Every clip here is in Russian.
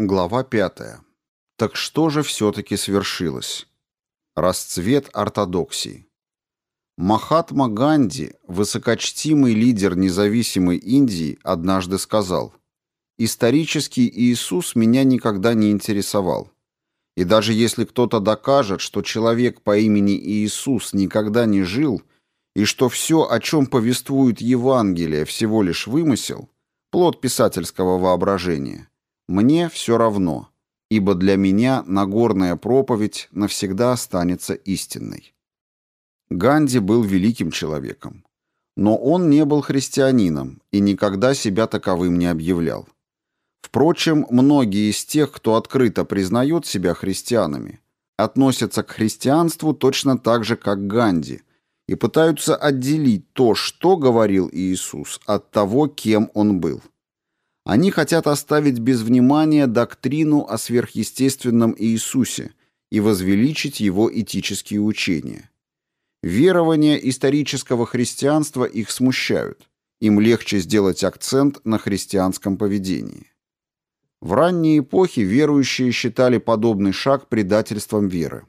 Глава пятая. Так что же все-таки свершилось? Расцвет ортодоксии. Махатма Ганди, высокочтимый лидер независимой Индии, однажды сказал, «Исторический Иисус меня никогда не интересовал. И даже если кто-то докажет, что человек по имени Иисус никогда не жил, и что все, о чем повествует Евангелие, всего лишь вымысел, плод писательского воображения – мне все равно, ибо для меня Нагорная проповедь навсегда останется истинной. Ганди был великим человеком. Но он не был христианином и никогда себя таковым не объявлял. Впрочем, многие из тех, кто открыто признает себя христианами, относятся к христианству точно так же, как Ганди, и пытаются отделить то, что говорил Иисус, от того, кем он был. Они хотят оставить без внимания доктрину о сверхъестественном Иисусе и возвеличить его этические учения. Верования исторического христианства их смущают. Им легче сделать акцент на христианском поведении. В ранние эпохи верующие считали подобный шаг предательством веры.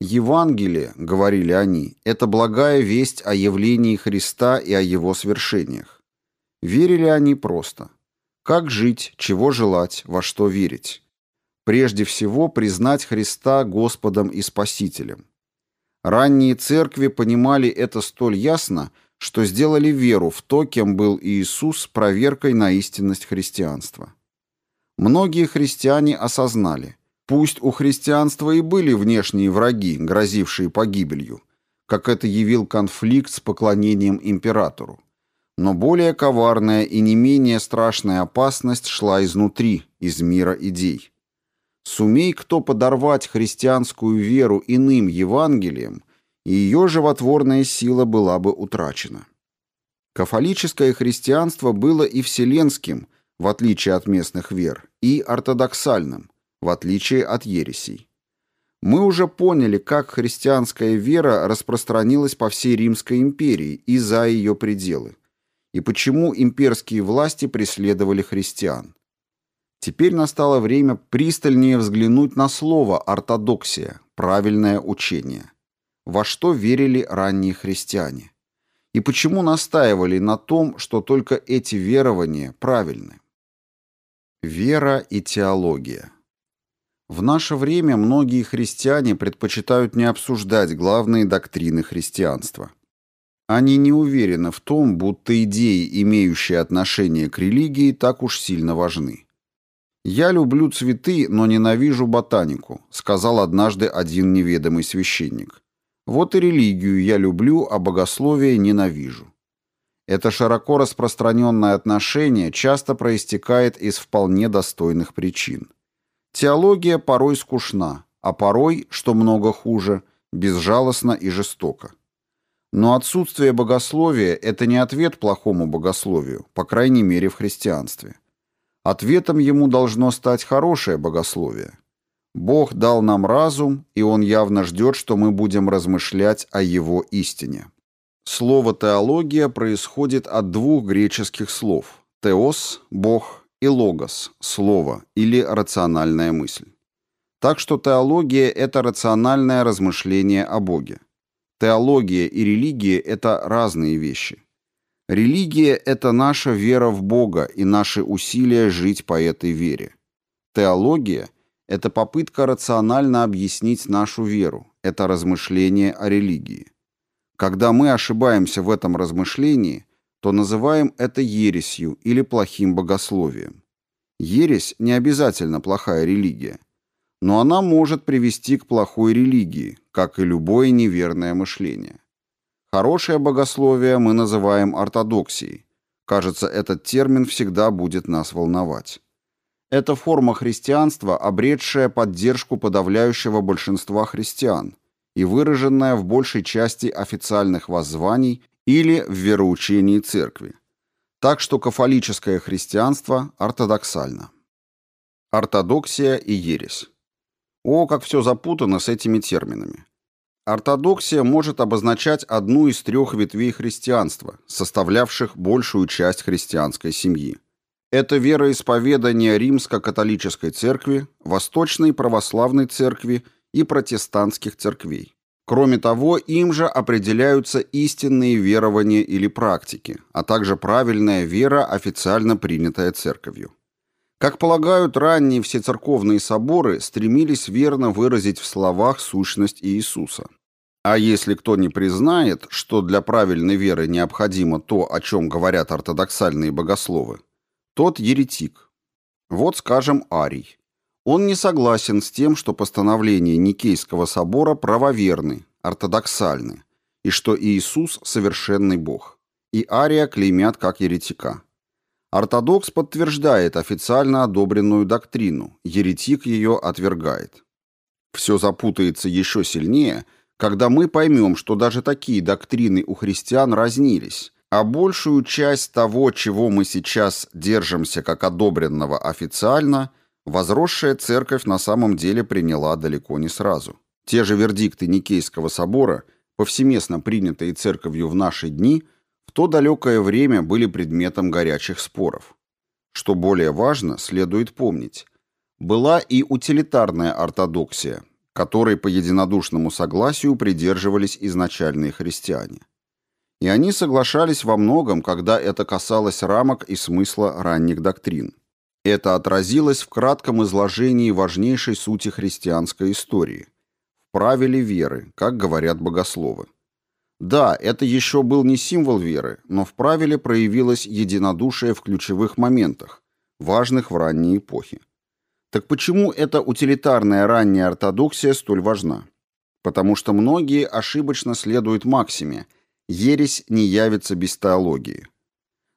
Евангелие, говорили они, это благая весть о явлении Христа и о его свершениях. Верили они просто – как жить, чего желать, во что верить? Прежде всего, признать Христа Господом и Спасителем. Ранние церкви понимали это столь ясно, что сделали веру в то, кем был Иисус, проверкой на истинность христианства. Многие христиане осознали, пусть у христианства и были внешние враги, грозившие погибелью, как это явил конфликт с поклонением императору. Но более коварная и не менее страшная опасность шла изнутри, из мира идей. Сумей кто подорвать христианскую веру иным Евангелием, и ее животворная сила была бы утрачена. Кафолическое христианство было и вселенским, в отличие от местных вер, и ортодоксальным, в отличие от ересей. Мы уже поняли, как христианская вера распространилась по всей Римской империи и за ее пределы и почему имперские власти преследовали христиан. Теперь настало время пристальнее взглянуть на слово «ортодоксия» – правильное учение. Во что верили ранние христиане? И почему настаивали на том, что только эти верования правильны? Вера и теология. В наше время многие христиане предпочитают не обсуждать главные доктрины христианства – они не уверены в том, будто идеи, имеющие отношение к религии, так уж сильно важны. «Я люблю цветы, но ненавижу ботанику», — сказал однажды один неведомый священник. «Вот и религию я люблю, а богословие ненавижу». Это широко распространенное отношение часто проистекает из вполне достойных причин. Теология порой скучна, а порой, что много хуже, безжалостна и жестока. Но отсутствие богословия – это не ответ плохому богословию, по крайней мере в христианстве. Ответом ему должно стать хорошее богословие. Бог дал нам разум, и Он явно ждет, что мы будем размышлять о Его истине. Слово «теология» происходит от двух греческих слов – «теос» – «бог» и «логос» – «слово» или «рациональная мысль». Так что теология – это рациональное размышление о Боге. Теология и религия – это разные вещи. Религия – это наша вера в Бога и наши усилия жить по этой вере. Теология – это попытка рационально объяснить нашу веру, это размышление о религии. Когда мы ошибаемся в этом размышлении, то называем это ересью или плохим богословием. Ересь не обязательно плохая религия – но она может привести к плохой религии, как и любое неверное мышление. Хорошее богословие мы называем ортодоксией. Кажется, этот термин всегда будет нас волновать. Это форма христианства, обретшая поддержку подавляющего большинства христиан и выраженная в большей части официальных воззваний или в вероучении церкви. Так что кафолическое христианство ортодоксально. Ортодоксия и ересь. О, как все запутано с этими терминами. Ортодоксия может обозначать одну из трех ветвей христианства, составлявших большую часть христианской семьи. Это вероисповедание Римско-католической церкви, Восточной православной церкви и протестантских церквей. Кроме того, им же определяются истинные верования или практики, а также правильная вера, официально принятая церковью. Как полагают, ранние всецерковные соборы стремились верно выразить в словах сущность Иисуса. А если кто не признает, что для правильной веры необходимо то, о чем говорят ортодоксальные богословы, тот еретик. Вот, скажем, Арий. Он не согласен с тем, что постановления Никейского собора правоверны, ортодоксальны, и что Иисус – совершенный Бог. И Ария клеймят как еретика. Ортодокс подтверждает официально одобренную доктрину, еретик ее отвергает. Все запутается еще сильнее, когда мы поймем, что даже такие доктрины у христиан разнились, а большую часть того, чего мы сейчас держимся как одобренного официально, возросшая церковь на самом деле приняла далеко не сразу. Те же вердикты Никейского собора, повсеместно принятые церковью в наши дни – то далекое время были предметом горячих споров. Что более важно, следует помнить, была и утилитарная ортодоксия, которой по единодушному согласию придерживались изначальные христиане. И они соглашались во многом, когда это касалось рамок и смысла ранних доктрин. Это отразилось в кратком изложении важнейшей сути христианской истории – в правиле веры, как говорят богословы. Да, это еще был не символ веры, но в правиле проявилось единодушие в ключевых моментах, важных в ранней эпохе. Так почему эта утилитарная ранняя ортодоксия столь важна? Потому что многие ошибочно следуют максиме «ересь не явится без теологии».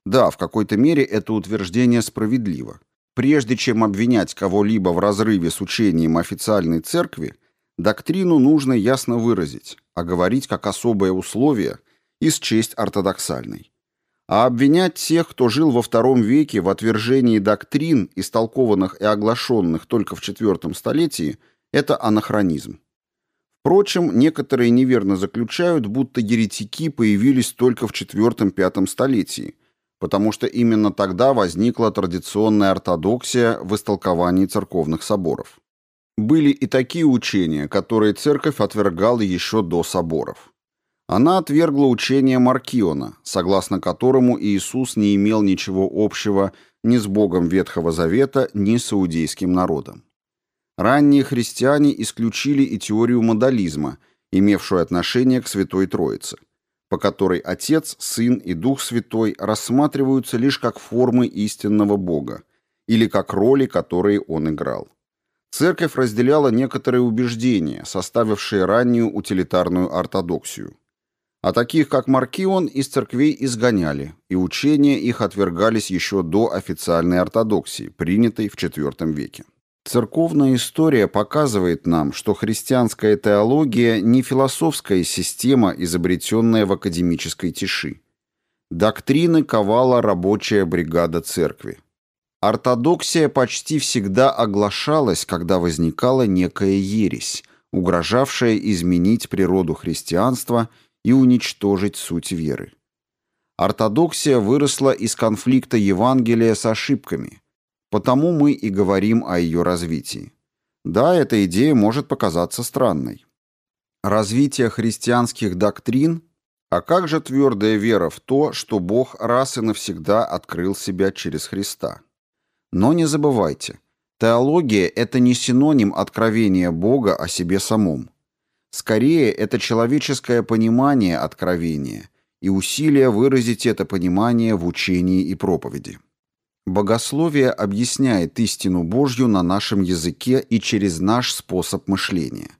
Да, в какой-то мере это утверждение справедливо. Прежде чем обвинять кого-либо в разрыве с учением официальной церкви, доктрину нужно ясно выразить а говорить как особое условие и счесть ортодоксальной. А обвинять тех, кто жил во втором веке в отвержении доктрин, истолкованных и оглашенных только в четвертом столетии, это анахронизм. Впрочем, некоторые неверно заключают, будто еретики появились только в IV-V столетии, потому что именно тогда возникла традиционная ортодоксия в истолковании церковных соборов. Были и такие учения, которые церковь отвергала еще до соборов. Она отвергла учение Маркиона, согласно которому Иисус не имел ничего общего ни с Богом Ветхого Завета, ни с иудейским народом. Ранние христиане исключили и теорию модализма, имевшую отношение к Святой Троице, по которой Отец, Сын и Дух Святой рассматриваются лишь как формы истинного Бога или как роли, которые Он играл. Церковь разделяла некоторые убеждения, составившие раннюю утилитарную ортодоксию. А таких, как Маркион, из церквей изгоняли, и учения их отвергались еще до официальной ортодоксии, принятой в IV веке. Церковная история показывает нам, что христианская теология не философская система, изобретенная в академической тиши. Доктрины ковала рабочая бригада церкви. Ортодоксия почти всегда оглашалась, когда возникала некая ересь, угрожавшая изменить природу христианства и уничтожить суть веры. Ортодоксия выросла из конфликта Евангелия с ошибками, потому мы и говорим о ее развитии. Да, эта идея может показаться странной. Развитие христианских доктрин а как же твердая вера в то, что Бог раз и навсегда открыл себя через Христа? Но не забывайте, теология – это не синоним откровения Бога о себе самом. Скорее, это человеческое понимание откровения и усилие выразить это понимание в учении и проповеди. Богословие объясняет истину Божью на нашем языке и через наш способ мышления.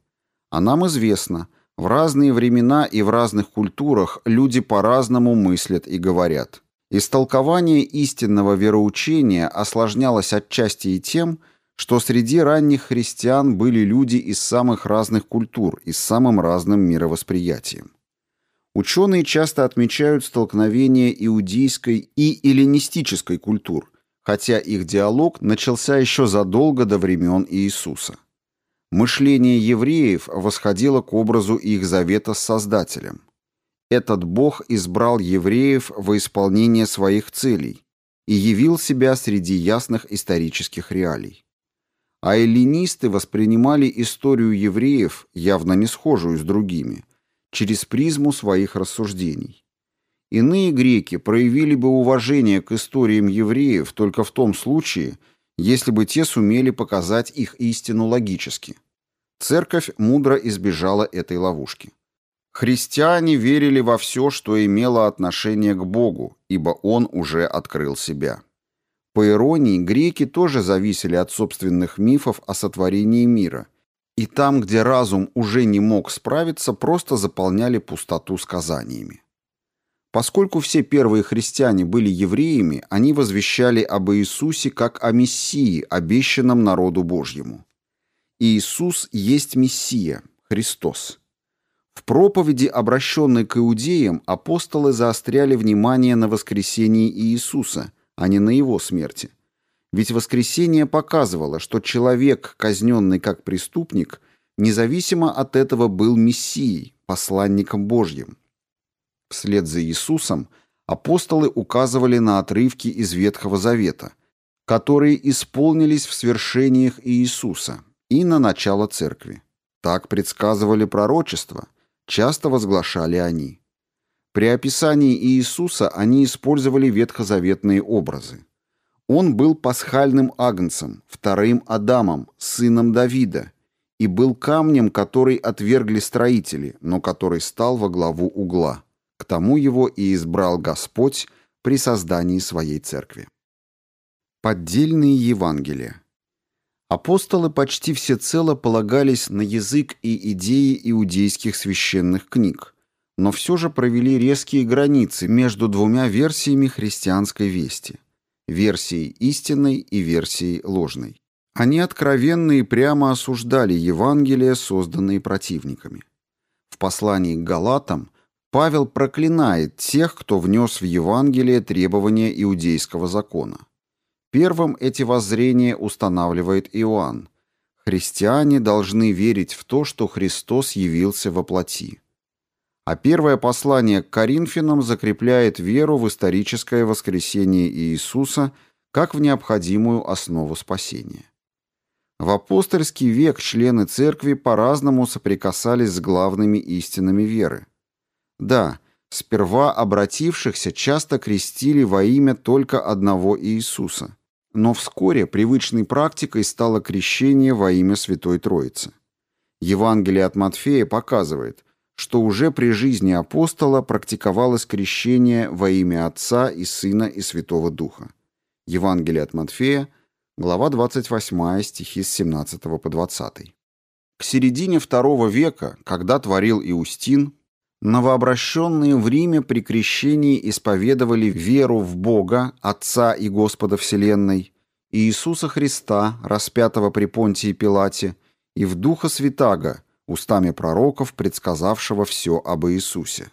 А нам известно, в разные времена и в разных культурах люди по-разному мыслят и говорят – Истолкование истинного вероучения осложнялось отчасти и тем, что среди ранних христиан были люди из самых разных культур и с самым разным мировосприятием. Ученые часто отмечают столкновение иудейской и эллинистической культур, хотя их диалог начался еще задолго до времен Иисуса. Мышление евреев восходило к образу их завета с Создателем. Этот Бог избрал евреев во исполнение своих целей, и явил себя среди ясных исторических реалий. А эллинисты воспринимали историю евреев, явно не схожую с другими, через призму своих рассуждений. Иные греки проявили бы уважение к историям евреев только в том случае, если бы те сумели показать их истину логически. Церковь мудро избежала этой ловушки. Христиане верили во все, что имело отношение к Богу, ибо Он уже открыл себя. По иронии, греки тоже зависели от собственных мифов о сотворении мира, и там, где разум уже не мог справиться, просто заполняли пустоту сказаниями. Поскольку все первые христиане были евреями, они возвещали об Иисусе как о Мессии, обещанном народу Божьему. Иисус есть Мессия, Христос. В проповеди, обращенной к иудеям, апостолы заостряли внимание на воскресении Иисуса, а не на его смерти. Ведь воскресение показывало, что человек, казненный как преступник, независимо от этого был Мессией, посланником Божьим. Вслед за Иисусом апостолы указывали на отрывки из Ветхого Завета, которые исполнились в свершениях Иисуса, и на начало церкви. Так предсказывали пророчества, часто возглашали они. При описании Иисуса они использовали ветхозаветные образы. Он был пасхальным агнцем, вторым Адамом, сыном Давида, и был камнем, который отвергли строители, но который стал во главу угла. К тому его и избрал Господь при создании своей церкви. Поддельные Евангелия Апостолы почти всецело полагались на язык и идеи иудейских священных книг, но все же провели резкие границы между двумя версиями христианской вести – версией истинной и версией ложной. Они откровенно и прямо осуждали Евангелия, созданные противниками. В послании к Галатам Павел проклинает тех, кто внес в Евангелие требования иудейского закона. Первым эти воззрения устанавливает Иоанн. Христиане должны верить в то, что Христос явился во плоти. А первое послание к Коринфянам закрепляет веру в историческое воскресение Иисуса как в необходимую основу спасения. В апостольский век члены церкви по-разному соприкасались с главными истинами веры. Да, сперва обратившихся часто крестили во имя только одного Иисуса – но вскоре привычной практикой стало крещение во имя Святой Троицы. Евангелие от Матфея показывает, что уже при жизни апостола практиковалось крещение во имя Отца и Сына и Святого Духа. Евангелие от Матфея, глава 28, стихи с 17 по 20. К середине II века, когда творил Иустин, Новообращенные в Риме при крещении исповедовали веру в Бога, Отца и Господа Вселенной, и Иисуса Христа, распятого при Понтии Пилате, и в Духа Святаго, устами пророков, предсказавшего все об Иисусе.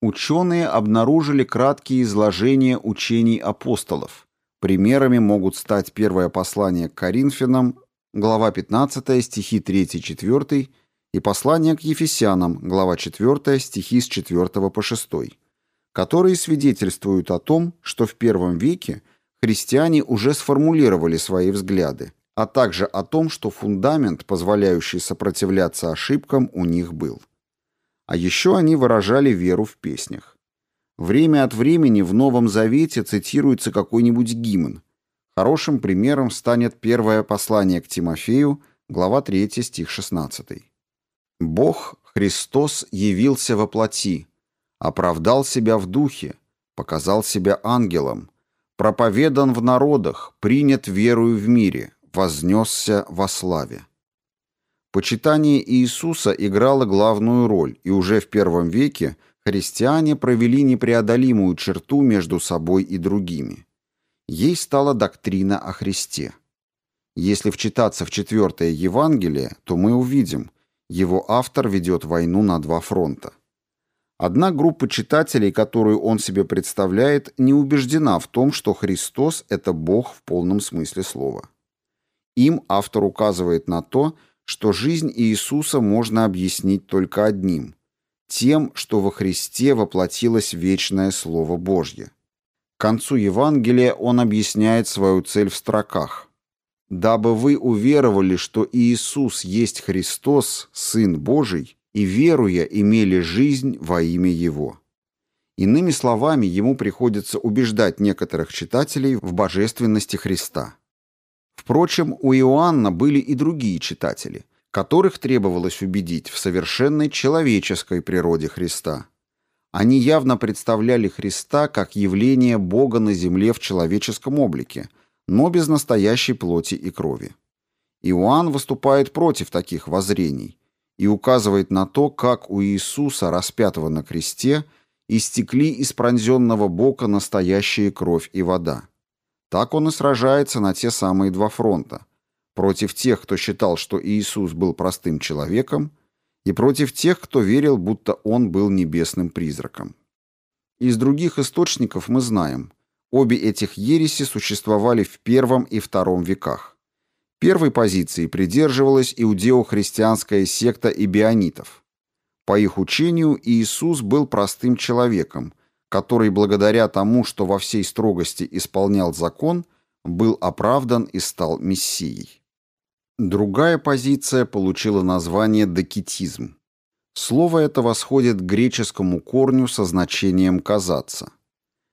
Ученые обнаружили краткие изложения учений апостолов. Примерами могут стать первое послание к Коринфянам, глава 15, стихи 3-4, и послание к Ефесянам, глава 4, стихи с 4 по 6, которые свидетельствуют о том, что в первом веке христиане уже сформулировали свои взгляды, а также о том, что фундамент, позволяющий сопротивляться ошибкам, у них был. А еще они выражали веру в песнях. Время от времени в Новом Завете цитируется какой-нибудь гимн. Хорошим примером станет первое послание к Тимофею, глава 3, стих 16. Бог, Христос, явился во плоти, оправдал себя в духе, показал себя ангелом, проповедан в народах, принят верою в мире, вознесся во славе. Почитание Иисуса играло главную роль, и уже в первом веке христиане провели непреодолимую черту между собой и другими. Ей стала доктрина о Христе. Если вчитаться в четвертое Евангелие, то мы увидим – его автор ведет войну на два фронта. Одна группа читателей, которую он себе представляет, не убеждена в том, что Христос – это Бог в полном смысле слова. Им автор указывает на то, что жизнь Иисуса можно объяснить только одним – тем, что во Христе воплотилось вечное Слово Божье. концу Евангелия он объясняет свою цель в строках. «Дабы вы уверовали, что Иисус есть Христос, Сын Божий, и, веруя, имели жизнь во имя Его». Иными словами, ему приходится убеждать некоторых читателей в божественности Христа. Впрочем, у Иоанна были и другие читатели, которых требовалось убедить в совершенной человеческой природе Христа. Они явно представляли Христа как явление Бога на земле в человеческом облике, но без настоящей плоти и крови. Иоанн выступает против таких воззрений и указывает на то, как у Иисуса, распятого на кресте, истекли из пронзенного бока настоящая кровь и вода. Так он и сражается на те самые два фронта. Против тех, кто считал, что Иисус был простым человеком, и против тех, кто верил, будто он был небесным призраком. Из других источников мы знаем, обе этих ереси существовали в первом и втором веках. Первой позиции придерживалась иудео-христианская секта ибионитов. По их учению Иисус был простым человеком, который благодаря тому, что во всей строгости исполнял закон, был оправдан и стал мессией. Другая позиция получила название докетизм. Слово это восходит к греческому корню со значением «казаться».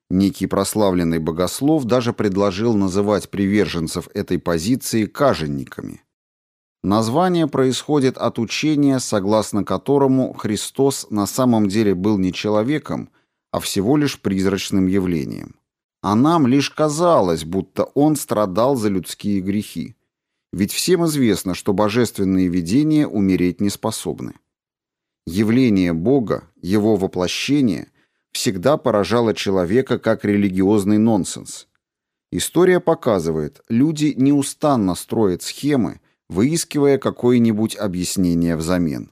Некий прославленный богослов даже предложил называть приверженцев этой позиции каженниками. Название происходит от учения, согласно которому Христос на самом деле был не человеком, а всего лишь призрачным явлением. А нам лишь казалось, будто он страдал за людские грехи. Ведь всем известно, что божественные видения умереть не способны. Явление Бога, его воплощение, всегда поражало человека как религиозный нонсенс. История показывает, люди неустанно строят схемы, выискивая какое-нибудь объяснение взамен.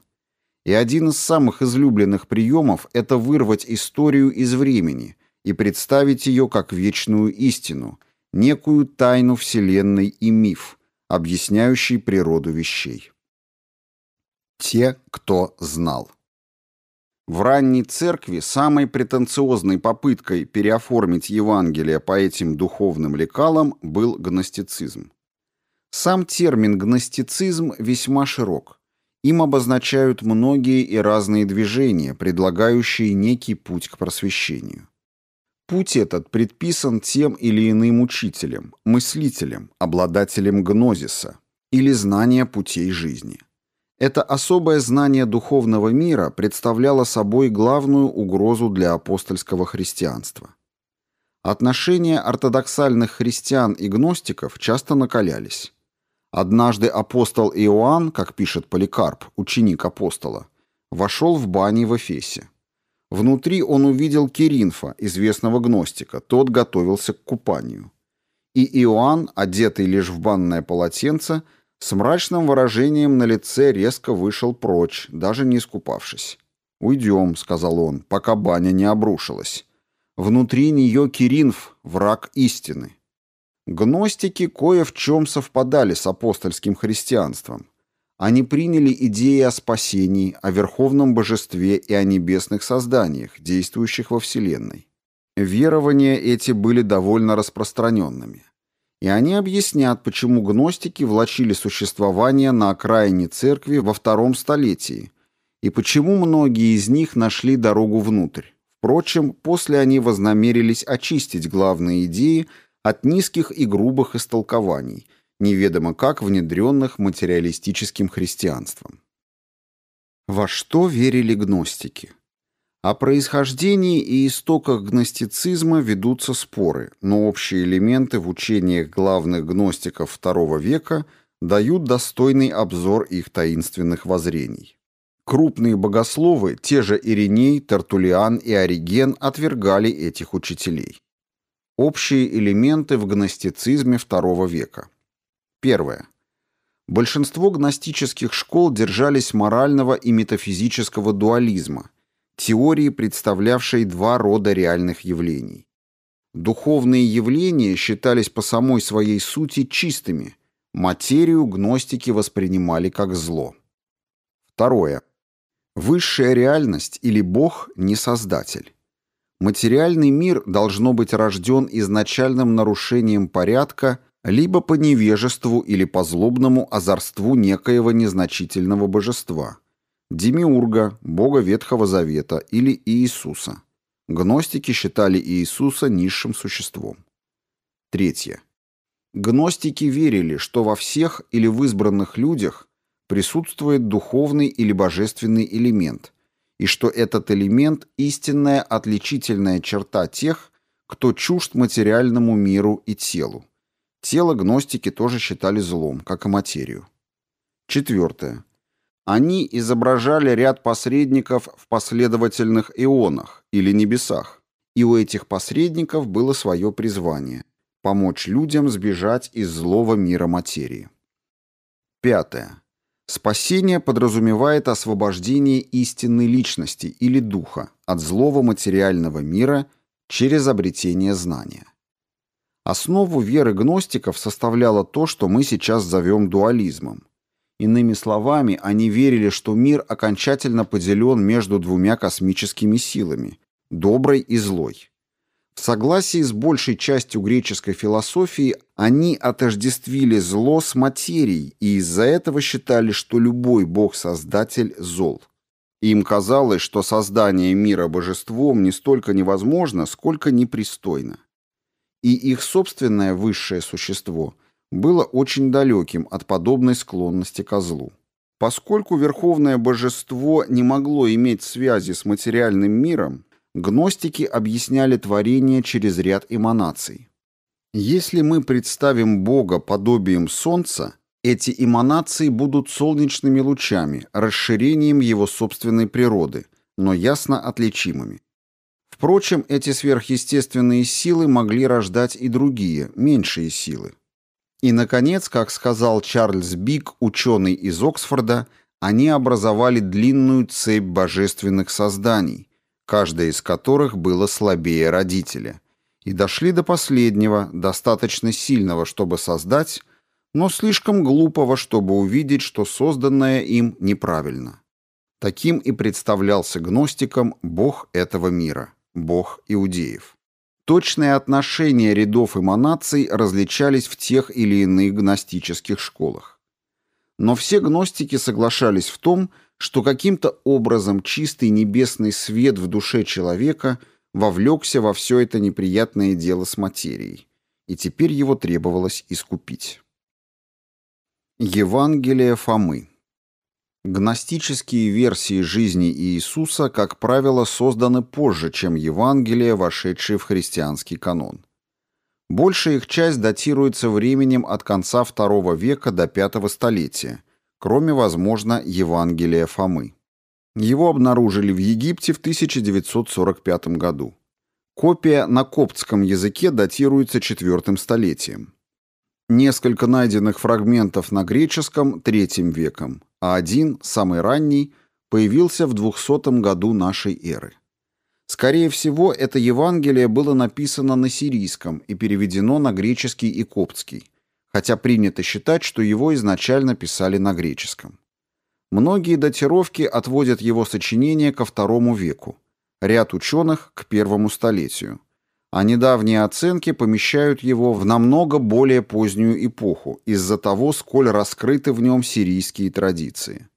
И один из самых излюбленных приемов – это вырвать историю из времени и представить ее как вечную истину, некую тайну Вселенной и миф, объясняющий природу вещей. Те, кто знал. В ранней церкви самой претенциозной попыткой переоформить Евангелие по этим духовным лекалам был гностицизм. Сам термин «гностицизм» весьма широк. Им обозначают многие и разные движения, предлагающие некий путь к просвещению. Путь этот предписан тем или иным учителем, мыслителем, обладателем гнозиса или знания путей жизни. Это особое знание духовного мира представляло собой главную угрозу для апостольского христианства. Отношения ортодоксальных христиан и гностиков часто накалялись. Однажды апостол Иоанн, как пишет Поликарп, ученик апостола, вошел в бани в Эфесе. Внутри он увидел Киринфа, известного гностика, тот готовился к купанию. И Иоанн, одетый лишь в банное полотенце, с мрачным выражением на лице резко вышел прочь, даже не искупавшись. «Уйдем», — сказал он, — «пока баня не обрушилась. Внутри нее Киринф, враг истины. Гностики кое в чем совпадали с апостольским христианством. Они приняли идеи о спасении, о верховном божестве и о небесных созданиях, действующих во Вселенной. Верования эти были довольно распространенными. И они объяснят, почему гностики влачили существование на окраине церкви во втором столетии, и почему многие из них нашли дорогу внутрь. Впрочем, после они вознамерились очистить главные идеи от низких и грубых истолкований, неведомо как внедренных материалистическим христианством. Во что верили гностики? О происхождении и истоках гностицизма ведутся споры, но общие элементы в учениях главных гностиков II века дают достойный обзор их таинственных воззрений. Крупные богословы, те же Ириней, Тертулиан и Ориген, отвергали этих учителей. Общие элементы в гностицизме II века. Первое. Большинство гностических школ держались морального и метафизического дуализма, теории, представлявшей два рода реальных явлений. Духовные явления считались по самой своей сути чистыми, материю гностики воспринимали как зло. Второе. Высшая реальность или Бог не создатель. Материальный мир должно быть рожден изначальным нарушением порядка либо по невежеству или по злобному озорству некоего незначительного божества, демиурга, бога Ветхого Завета или Иисуса. Гностики считали Иисуса низшим существом. Третье. Гностики верили, что во всех или в избранных людях присутствует духовный или божественный элемент – и что этот элемент – истинная отличительная черта тех, кто чужд материальному миру и телу. Тело гностики тоже считали злом, как и материю. Четвертое. Они изображали ряд посредников в последовательных ионах или небесах, и у этих посредников было свое призвание – помочь людям сбежать из злого мира материи. Пятое. Спасение подразумевает освобождение истинной личности или духа от злого материального мира через обретение знания. Основу веры гностиков составляло то, что мы сейчас зовем дуализмом. Иными словами, они верили, что мир окончательно поделен между двумя космическими силами – доброй и злой. В согласии с большей частью греческой философии они отождествили зло с материей и из-за этого считали, что любой бог-создатель зол. Им казалось, что создание мира божеством не столько невозможно, сколько непристойно. И их собственное высшее существо было очень далеким от подобной склонности ко злу. Поскольку верховное божество не могло иметь связи с материальным миром, Гностики объясняли творение через ряд эманаций. Если мы представим Бога подобием Солнца, эти эманации будут солнечными лучами, расширением его собственной природы, но ясно отличимыми. Впрочем, эти сверхъестественные силы могли рождать и другие, меньшие силы. И, наконец, как сказал Чарльз Бик, ученый из Оксфорда, они образовали длинную цепь божественных созданий, каждое из которых было слабее родителя, и дошли до последнего, достаточно сильного, чтобы создать, но слишком глупого, чтобы увидеть, что созданное им неправильно. Таким и представлялся гностикам бог этого мира, бог иудеев. Точные отношения рядов эманаций различались в тех или иных гностических школах. Но все гностики соглашались в том, что каким-то образом чистый небесный свет в душе человека вовлекся во все это неприятное дело с материей, и теперь его требовалось искупить. Евангелие Фомы Гностические версии жизни Иисуса, как правило, созданы позже, чем Евангелия, вошедшие в христианский канон. Большая их часть датируется временем от конца II века до V столетия – кроме, возможно, Евангелия Фомы. Его обнаружили в Египте в 1945 году. Копия на коптском языке датируется IV столетием. Несколько найденных фрагментов на греческом – III веком, а один, самый ранний, появился в 200 году нашей эры. Скорее всего, это Евангелие было написано на сирийском и переведено на греческий и коптский – хотя принято считать, что его изначально писали на греческом. Многие датировки отводят его сочинение ко второму веку, ряд ученых – к первому столетию, а недавние оценки помещают его в намного более позднюю эпоху из-за того, сколь раскрыты в нем сирийские традиции.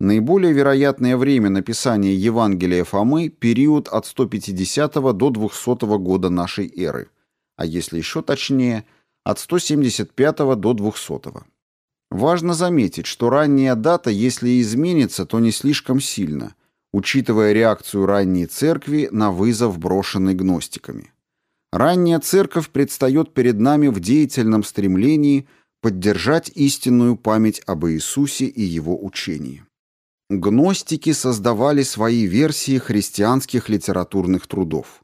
Наиболее вероятное время написания Евангелия Фомы – период от 150 до 200 года нашей эры, а если еще точнее – от 175 до 200. Важно заметить, что ранняя дата, если и изменится, то не слишком сильно, учитывая реакцию ранней церкви на вызов, брошенный гностиками. Ранняя церковь предстает перед нами в деятельном стремлении поддержать истинную память об Иисусе и его учении. Гностики создавали свои версии христианских литературных трудов.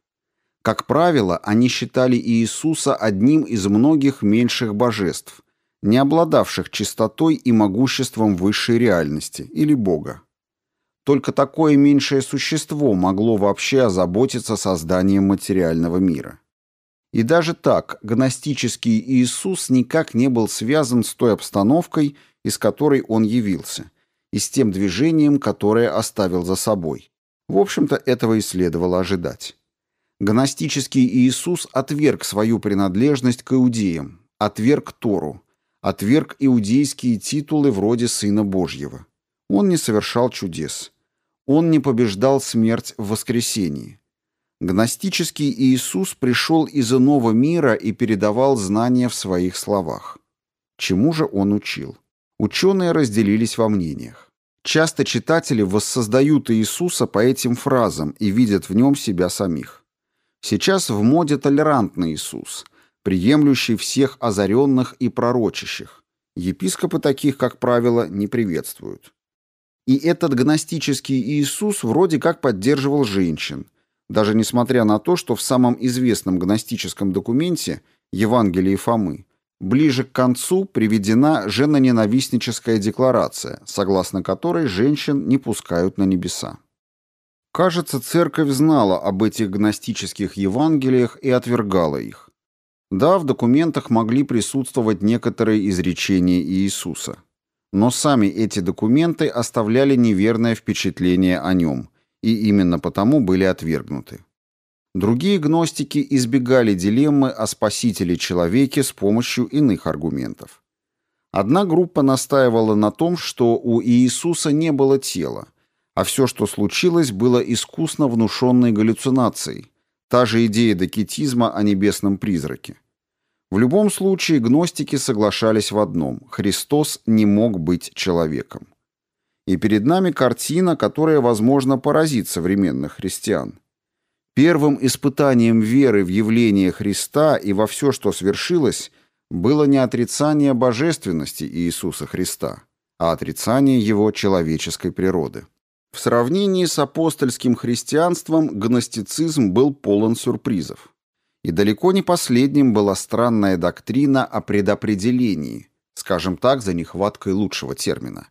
Как правило, они считали Иисуса одним из многих меньших божеств, не обладавших чистотой и могуществом высшей реальности или Бога. Только такое меньшее существо могло вообще озаботиться созданием материального мира. И даже так, гностический Иисус никак не был связан с той обстановкой, из которой он явился, и с тем движением, которое оставил за собой. В общем-то, этого и следовало ожидать. Гностический Иисус отверг свою принадлежность к иудеям, отверг Тору, отверг иудейские титулы вроде Сына Божьего. Он не совершал чудес. Он не побеждал смерть в воскресении. Гностический Иисус пришел из иного мира и передавал знания в своих словах. Чему же он учил? Ученые разделились во мнениях. Часто читатели воссоздают Иисуса по этим фразам и видят в нем себя самих. Сейчас в моде толерантный Иисус, приемлющий всех озаренных и пророчащих. Епископы таких, как правило, не приветствуют. И этот гностический Иисус вроде как поддерживал женщин, даже несмотря на то, что в самом известном гностическом документе Евангелии Фомы ближе к концу приведена женоненавистническая декларация, согласно которой женщин не пускают на небеса. Кажется, церковь знала об этих гностических Евангелиях и отвергала их. Да, в документах могли присутствовать некоторые изречения Иисуса. Но сами эти документы оставляли неверное впечатление о нем, и именно потому были отвергнуты. Другие гностики избегали дилеммы о спасителе-человеке с помощью иных аргументов. Одна группа настаивала на том, что у Иисуса не было тела, а все, что случилось, было искусно внушенной галлюцинацией, та же идея докетизма о небесном призраке. В любом случае гностики соглашались в одном – Христос не мог быть человеком. И перед нами картина, которая, возможно, поразит современных христиан. Первым испытанием веры в явление Христа и во все, что свершилось, было не отрицание божественности Иисуса Христа, а отрицание его человеческой природы. В сравнении с апостольским христианством гностицизм был полон сюрпризов. И далеко не последним была странная доктрина о предопределении, скажем так, за нехваткой лучшего термина.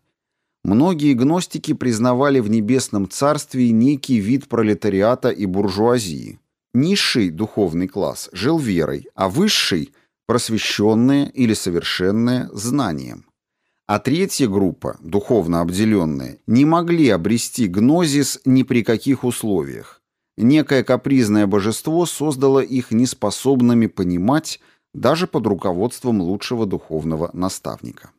Многие гностики признавали в небесном царстве некий вид пролетариата и буржуазии. Низший духовный класс жил верой, а высший – просвещенные или совершенные – знанием. А третья группа, духовно обделенные, не могли обрести гнозис ни при каких условиях. Некое капризное божество создало их неспособными понимать даже под руководством лучшего духовного наставника.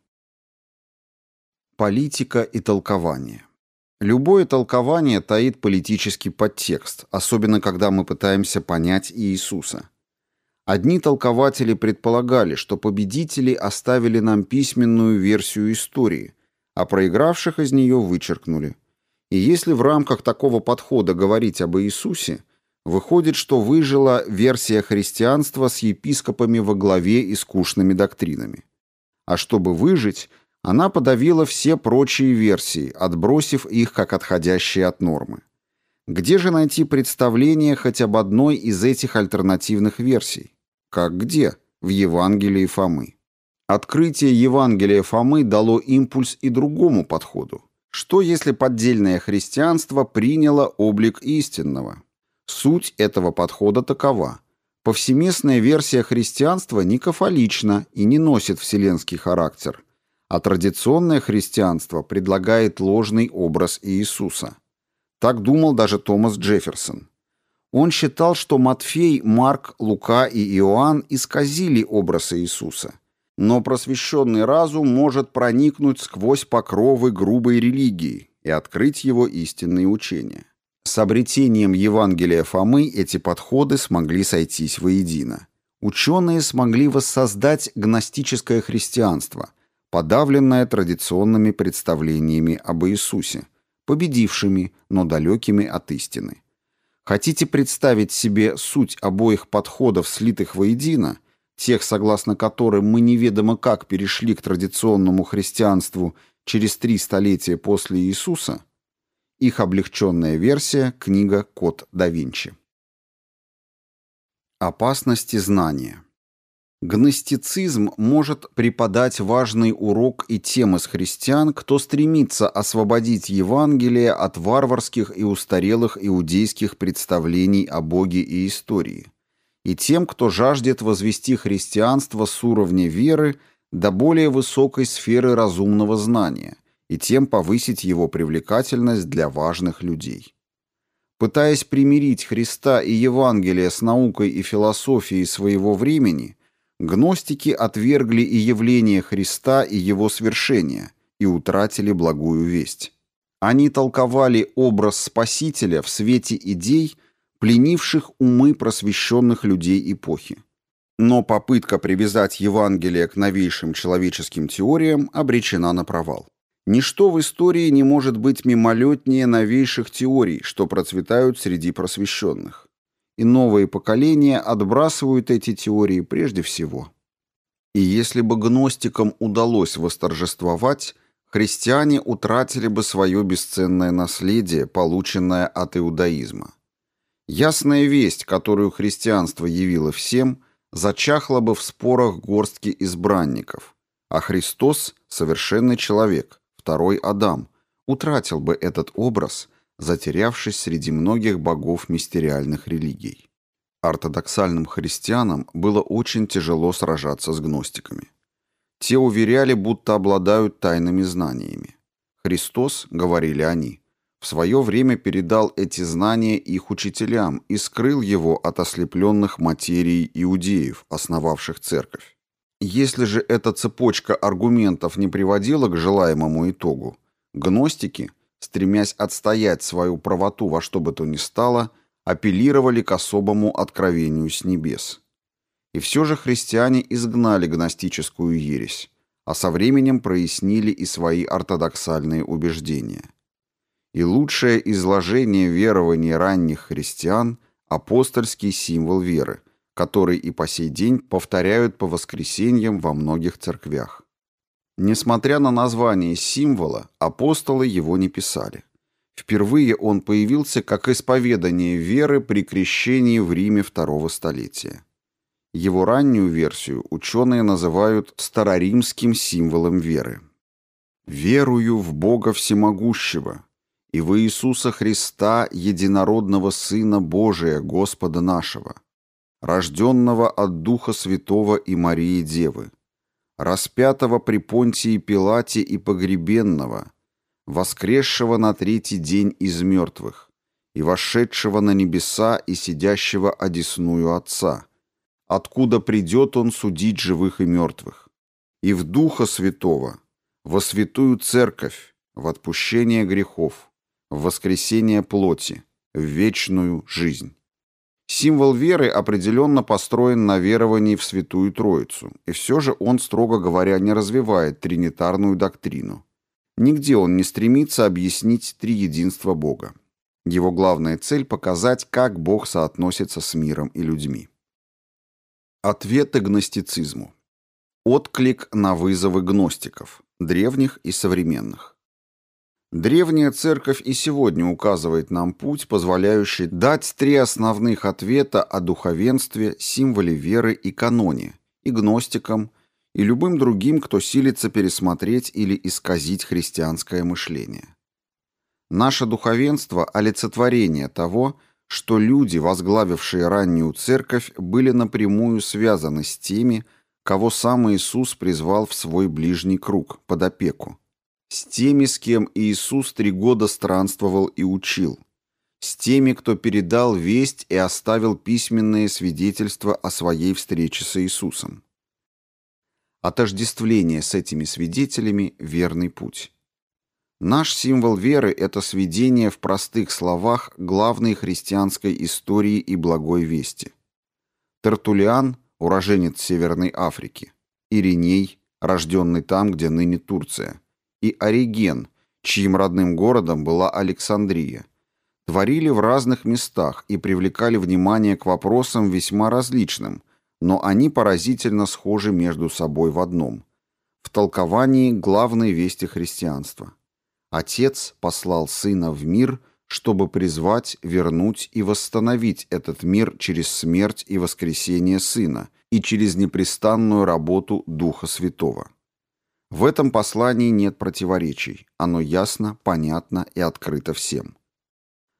Политика и толкование. Любое толкование таит политический подтекст, особенно когда мы пытаемся понять Иисуса. Одни толкователи предполагали, что победители оставили нам письменную версию истории, а проигравших из нее вычеркнули. И если в рамках такого подхода говорить об Иисусе, выходит, что выжила версия христианства с епископами во главе и скучными доктринами. А чтобы выжить, она подавила все прочие версии, отбросив их как отходящие от нормы. Где же найти представление хотя бы одной из этих альтернативных версий? Как где? В Евангелии Фомы. Открытие Евангелия Фомы дало импульс и другому подходу. Что если поддельное христианство приняло облик истинного? Суть этого подхода такова. Повсеместная версия христианства не кафолична и не носит вселенский характер, а традиционное христианство предлагает ложный образ Иисуса. Так думал даже Томас Джефферсон. Он считал, что Матфей, Марк, Лука и Иоанн исказили образ Иисуса. Но просвещенный разум может проникнуть сквозь покровы грубой религии и открыть его истинные учения. С обретением Евангелия Фомы эти подходы смогли сойтись воедино. Ученые смогли воссоздать гностическое христианство, подавленное традиционными представлениями об Иисусе, победившими, но далекими от истины. Хотите представить себе суть обоих подходов, слитых воедино, тех, согласно которым мы неведомо как перешли к традиционному христианству через три столетия после Иисуса? Их облегченная версия – книга «Код да Винчи». Опасности знания Гностицизм может преподать важный урок и тем из христиан, кто стремится освободить Евангелие от варварских и устарелых иудейских представлений о Боге и истории, и тем, кто жаждет возвести христианство с уровня веры до более высокой сферы разумного знания и тем повысить его привлекательность для важных людей. Пытаясь примирить Христа и Евангелие с наукой и философией своего времени, гностики отвергли и явление Христа и его свершения и утратили благую весть. Они толковали образ Спасителя в свете идей, пленивших умы просвещенных людей эпохи. Но попытка привязать Евангелие к новейшим человеческим теориям обречена на провал. Ничто в истории не может быть мимолетнее новейших теорий, что процветают среди просвещенных. И новые поколения отбрасывают эти теории прежде всего. И если бы гностикам удалось восторжествовать, христиане утратили бы свое бесценное наследие, полученное от иудаизма. Ясная весть, которую христианство явило всем – зачахла бы в спорах горстки избранников, а Христос, совершенный человек, второй Адам, утратил бы этот образ, затерявшись среди многих богов мистериальных религий. Ортодоксальным христианам было очень тяжело сражаться с гностиками. Те уверяли, будто обладают тайными знаниями. Христос, говорили они, в свое время передал эти знания их учителям и скрыл его от ослепленных материей иудеев, основавших церковь. Если же эта цепочка аргументов не приводила к желаемому итогу, гностики, стремясь отстоять свою правоту во что бы то ни стало, апеллировали к особому откровению с небес. И все же христиане изгнали гностическую ересь, а со временем прояснили и свои ортодоксальные убеждения – и лучшее изложение верований ранних христиан – апостольский символ веры, который и по сей день повторяют по воскресеньям во многих церквях. Несмотря на название символа, апостолы его не писали. Впервые он появился как исповедание веры при крещении в Риме второго столетия. Его раннюю версию ученые называют староримским символом веры. «Верую в Бога Всемогущего, и во Иисуса Христа, единородного Сына Божия, Господа нашего, рожденного от Духа Святого и Марии Девы, распятого при Понтии Пилате и погребенного, воскресшего на третий день из мертвых, и вошедшего на небеса и сидящего одесную Отца, откуда придет Он судить живых и мертвых, и в Духа Святого, во святую Церковь, в отпущение грехов, в воскресение плоти, в вечную жизнь. Символ веры определенно построен на веровании в Святую Троицу, и все же он, строго говоря, не развивает тринитарную доктрину. Нигде он не стремится объяснить триединство Бога. Его главная цель – показать, как Бог соотносится с миром и людьми. Ответы гностицизму. Отклик на вызовы гностиков, древних и современных. Древняя церковь и сегодня указывает нам путь, позволяющий дать три основных ответа о духовенстве, символе веры и каноне, и гностикам, и любым другим, кто силится пересмотреть или исказить христианское мышление. Наше духовенство – олицетворение того, что люди, возглавившие раннюю церковь, были напрямую связаны с теми, кого сам Иисус призвал в свой ближний круг, под опеку с теми, с кем Иисус три года странствовал и учил, с теми, кто передал весть и оставил письменные свидетельства о своей встрече с Иисусом. Отождествление с этими свидетелями – верный путь. Наш символ веры – это сведение в простых словах главной христианской истории и благой вести. Тертулиан – уроженец Северной Африки, Ириней, рожденный там, где ныне Турция – и Ориген, чьим родным городом была Александрия, творили в разных местах и привлекали внимание к вопросам весьма различным, но они поразительно схожи между собой в одном – в толковании главной вести христианства. Отец послал Сына в мир, чтобы призвать, вернуть и восстановить этот мир через смерть и воскресение Сына и через непрестанную работу Духа Святого. В этом послании нет противоречий. Оно ясно, понятно и открыто всем.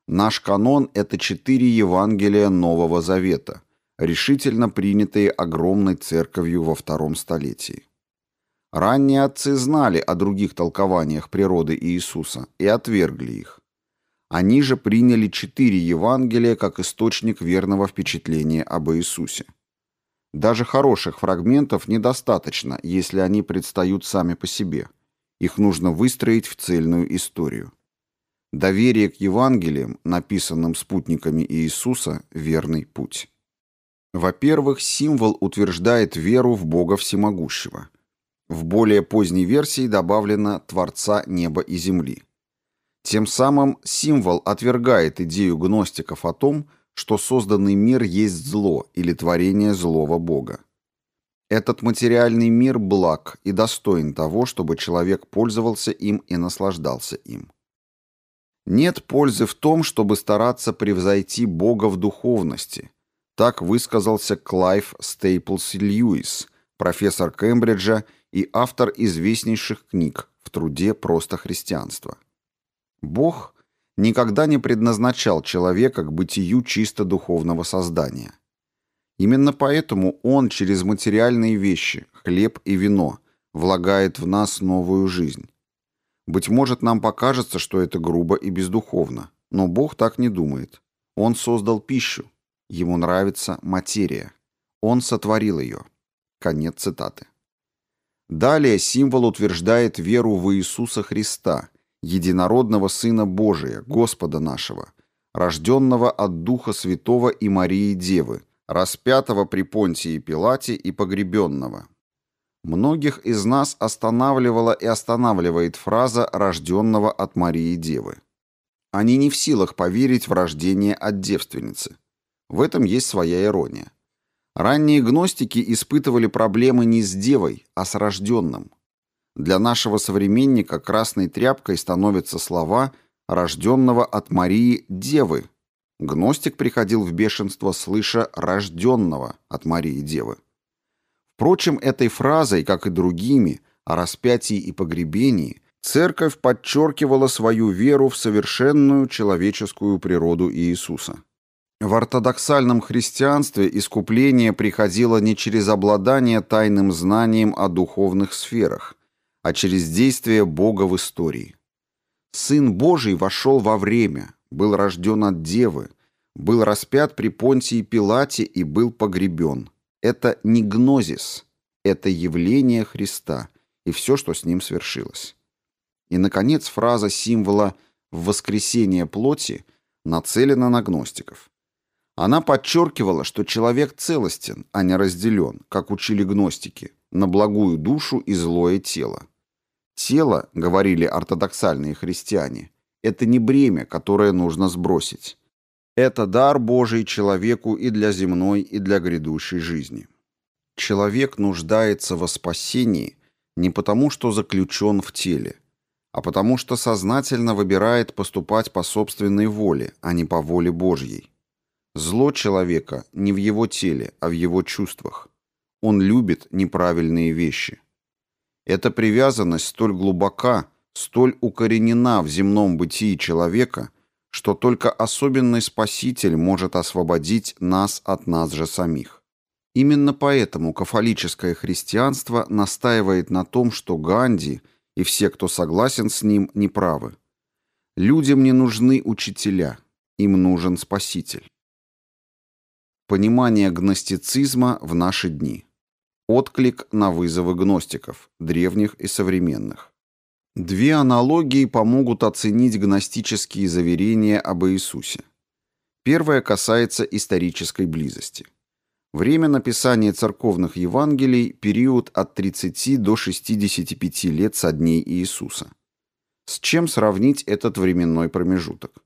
Наш канон – это четыре Евангелия Нового Завета, решительно принятые огромной церковью во втором столетии. Ранние отцы знали о других толкованиях природы Иисуса и отвергли их. Они же приняли четыре Евангелия как источник верного впечатления об Иисусе. Даже хороших фрагментов недостаточно, если они предстают сами по себе. Их нужно выстроить в цельную историю. Доверие к Евангелиям, написанным спутниками Иисуса, верный путь. Во-первых, символ утверждает веру в Бога Всемогущего. В более поздней версии добавлено «Творца неба и земли». Тем самым символ отвергает идею гностиков о том, что созданный мир есть зло или творение злого Бога. Этот материальный мир благ и достоин того, чтобы человек пользовался им и наслаждался им. Нет пользы в том, чтобы стараться превзойти Бога в духовности. Так высказался Клайв Стейплс Льюис, профессор Кембриджа и автор известнейших книг в труде «Просто христианство». Бог никогда не предназначал человека к бытию чисто духовного создания. Именно поэтому он через материальные вещи, хлеб и вино, влагает в нас новую жизнь. Быть может, нам покажется, что это грубо и бездуховно, но Бог так не думает. Он создал пищу. Ему нравится материя. Он сотворил ее. Конец цитаты. Далее символ утверждает веру в Иисуса Христа, единородного Сына Божия, Господа нашего, рожденного от Духа Святого и Марии Девы, распятого при Понтии Пилате и погребенного. Многих из нас останавливала и останавливает фраза «рожденного от Марии Девы». Они не в силах поверить в рождение от девственницы. В этом есть своя ирония. Ранние гностики испытывали проблемы не с девой, а с рожденным. Для нашего современника красной тряпкой становятся слова «рожденного от Марии Девы». Гностик приходил в бешенство, слыша «рожденного от Марии Девы». Впрочем, этой фразой, как и другими, о распятии и погребении, церковь подчеркивала свою веру в совершенную человеческую природу Иисуса. В ортодоксальном христианстве искупление приходило не через обладание тайным знанием о духовных сферах, а через действие Бога в истории. Сын Божий вошел во время, был рожден от девы, был распят при Понтии Пилате и был погребен. Это не гнозис, это явление Христа и все, что с ним свершилось. И, наконец, фраза символа «в воскресение плоти» нацелена на гностиков. Она подчеркивала, что человек целостен, а не разделен, как учили гностики, на благую душу и злое тело. Тело, говорили ортодоксальные христиане, это не бремя, которое нужно сбросить. Это дар Божий человеку и для земной, и для грядущей жизни. Человек нуждается во спасении не потому, что заключен в теле, а потому что сознательно выбирает поступать по собственной воле, а не по воле Божьей. Зло человека не в его теле, а в его чувствах. Он любит неправильные вещи. Эта привязанность столь глубока, столь укоренена в земном бытии человека, что только особенный Спаситель может освободить нас от нас же самих. Именно поэтому кафолическое христианство настаивает на том, что Ганди и все, кто согласен с ним, неправы. Людям не нужны учителя, им нужен Спаситель. Понимание гностицизма в наши дни. Отклик на вызовы гностиков, древних и современных. Две аналогии помогут оценить гностические заверения об Иисусе. Первая касается исторической близости. Время написания церковных Евангелий – период от 30 до 65 лет со дней Иисуса. С чем сравнить этот временной промежуток?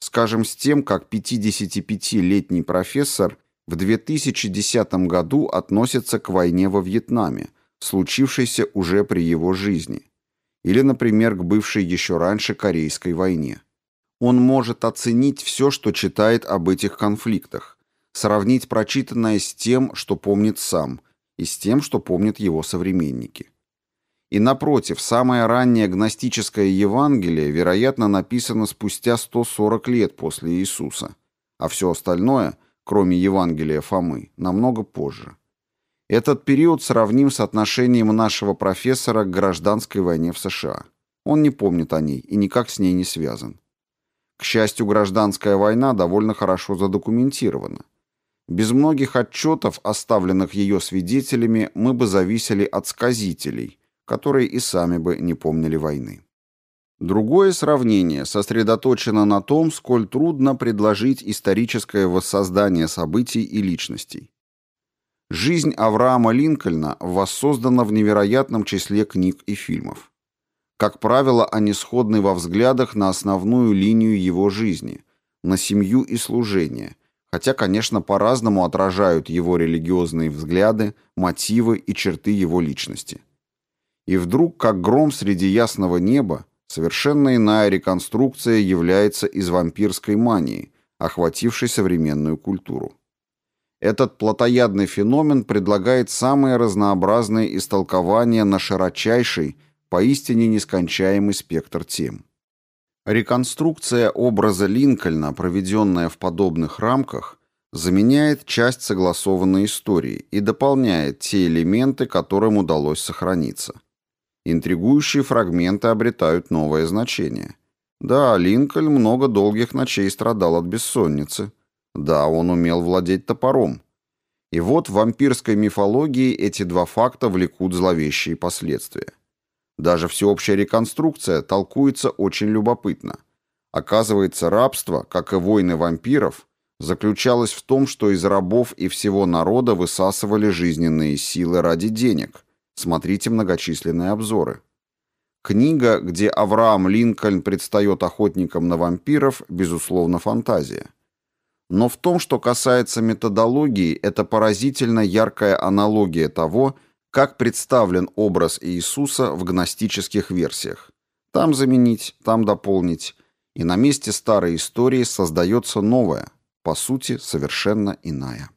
Скажем, с тем, как 55-летний профессор в 2010 году относится к войне во Вьетнаме, случившейся уже при его жизни, или, например, к бывшей еще раньше Корейской войне. Он может оценить все, что читает об этих конфликтах, сравнить прочитанное с тем, что помнит сам, и с тем, что помнят его современники. И напротив, самое раннее гностическое Евангелие, вероятно, написано спустя 140 лет после Иисуса, а все остальное – кроме Евангелия Фомы, намного позже. Этот период сравним с отношением нашего профессора к гражданской войне в США. Он не помнит о ней и никак с ней не связан. К счастью, гражданская война довольно хорошо задокументирована. Без многих отчетов, оставленных ее свидетелями, мы бы зависели от сказителей, которые и сами бы не помнили войны. Другое сравнение сосредоточено на том, сколь трудно предложить историческое воссоздание событий и личностей. Жизнь Авраама Линкольна воссоздана в невероятном числе книг и фильмов. Как правило, они сходны во взглядах на основную линию его жизни, на семью и служение, хотя, конечно, по-разному отражают его религиозные взгляды, мотивы и черты его личности. И вдруг, как гром среди ясного неба, совершенно иная реконструкция является из вампирской мании, охватившей современную культуру. Этот плотоядный феномен предлагает самые разнообразные истолкования на широчайший, поистине нескончаемый спектр тем. Реконструкция образа Линкольна, проведенная в подобных рамках, заменяет часть согласованной истории и дополняет те элементы, которым удалось сохраниться. Интригующие фрагменты обретают новое значение. Да, Линкольн много долгих ночей страдал от бессонницы. Да, он умел владеть топором. И вот в вампирской мифологии эти два факта влекут зловещие последствия. Даже всеобщая реконструкция толкуется очень любопытно. Оказывается, рабство, как и войны вампиров, заключалось в том, что из рабов и всего народа высасывали жизненные силы ради денег. Смотрите многочисленные обзоры. Книга, где Авраам Линкольн предстает охотником на вампиров, безусловно, фантазия. Но в том, что касается методологии, это поразительно яркая аналогия того, как представлен образ Иисуса в гностических версиях. Там заменить, там дополнить, и на месте старой истории создается новая, по сути, совершенно иная.